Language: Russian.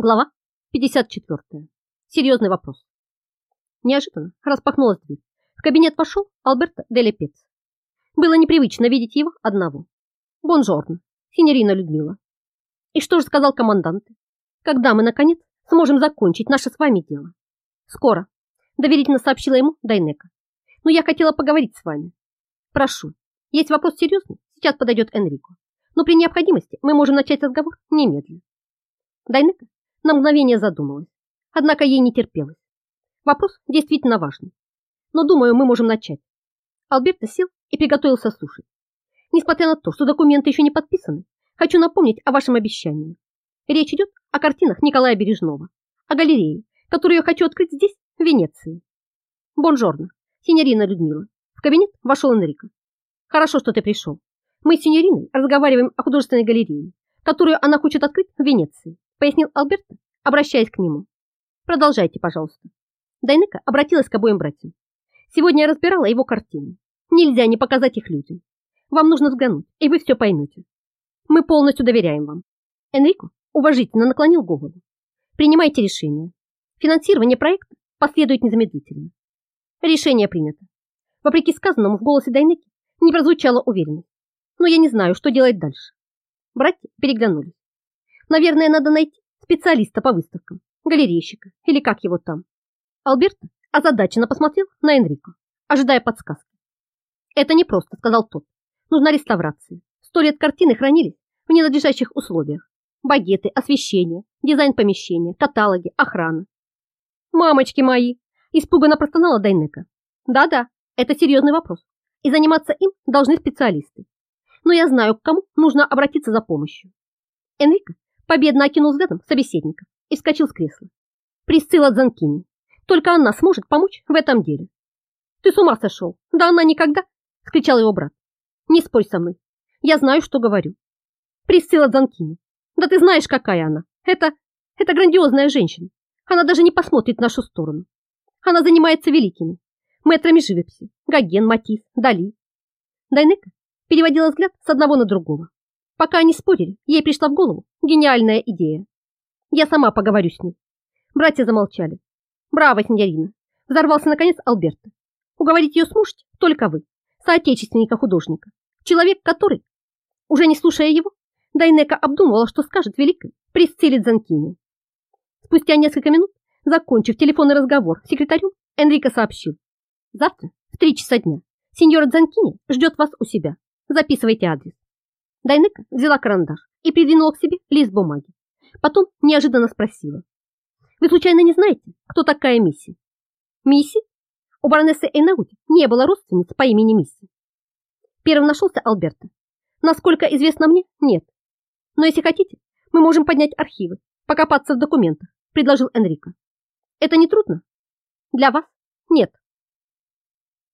Глава 54. Серьезный вопрос. Неожиданно распахнулась дверь. В кабинет вошел Альберто Делепец. Было непривычно видеть его одного. Бонжорно, синьорина Людмила. И что же сказал командант? Когда мы, наконец, сможем закончить наше с вами дело? Скоро, доверительно сообщила ему Дайнека. Но я хотела поговорить с вами. Прошу, есть вопрос серьезный, сейчас подойдет Энрико. Но при необходимости мы можем начать разговор немедленно. Дайнека на мгновение задумалась, однако ей не терпелось. Вопрос действительно важный. Но, думаю, мы можем начать. Альберто сел и приготовился слушать. Несмотря на то, что документы еще не подписаны, хочу напомнить о вашем обещании. Речь идет о картинах Николая Бережного, о галерее, которую я хочу открыть здесь, в Венеции. Бонжорно, синьорина Людмила. В кабинет вошел Энрико. Хорошо, что ты пришел. Мы с синьориной разговариваем о художественной галерее, которую она хочет открыть в Венеции пояснил Альберто, обращаясь к нему. Продолжайте, пожалуйста. Дайнека обратилась к обоим братьям. Сегодня я разбирала его картины. Нельзя не показать их людям. Вам нужно взглянуть, и вы все поймете. Мы полностью доверяем вам. Энрико уважительно наклонил голову. Принимайте решение. Финансирование проекта последует незамедлительно. Решение принято. Вопреки сказанному в голосе Дайнеки не прозвучала уверенность. Но я не знаю, что делать дальше. Братья переглянулись. Наверное, надо найти специалиста по выставкам, галерейщика или как его там. Альберто озадаченно посмотрел на Энрико, ожидая подсказки. «Это непросто», — сказал тот. «Нужна реставрация. Сто лет картины хранились в ненадлежащих условиях. Багеты, освещение, дизайн помещения, каталоги, охрана». «Мамочки мои!» — испуганно простонала Дайнека. «Да-да, это серьезный вопрос, и заниматься им должны специалисты. Но я знаю, к кому нужно обратиться за помощью». Энрико Победно окинул взглядом собеседника и вскочил с кресла. Присцилла Дзанкини. Только она сможет помочь в этом деле. Ты с ума сошел? Да она никогда! Скричал его брат. Не спорь со мной. Я знаю, что говорю. Присцилла Дзанкини. Да ты знаешь, какая она. Это... это грандиозная женщина. Она даже не посмотрит в нашу сторону. Она занимается великими. Мэтрами живописи. Гоген, Матис, Дали. Дайнека переводила взгляд с одного на другого. Пока они спорили, ей пришла в голову гениальная идея. Я сама поговорю с ней. Братья замолчали. Браво, синьорина. Взорвался наконец Алберто. Уговорить ее сможете только вы, соотечественника художника. Человек, который, уже не слушая его, Дайнека обдумывала, что скажет великой Присцилле Дзанкини. Спустя несколько минут, закончив телефонный разговор с секретарем, Энрико сообщил. Завтра в три часа дня сеньора Дзанкини ждет вас у себя. Записывайте адрес. Дайнека взяла карандаш и придвинула к себе лист бумаги. Потом неожиданно спросила. «Вы случайно не знаете, кто такая Мисси?» «Мисси?» У баронессы Эйнаути не было родственницы по имени Мисси. Первым нашелся Алберта. Насколько известно мне, нет. Но если хотите, мы можем поднять архивы, покопаться в документах, предложил Энрико. Это не трудно? Для вас? Нет.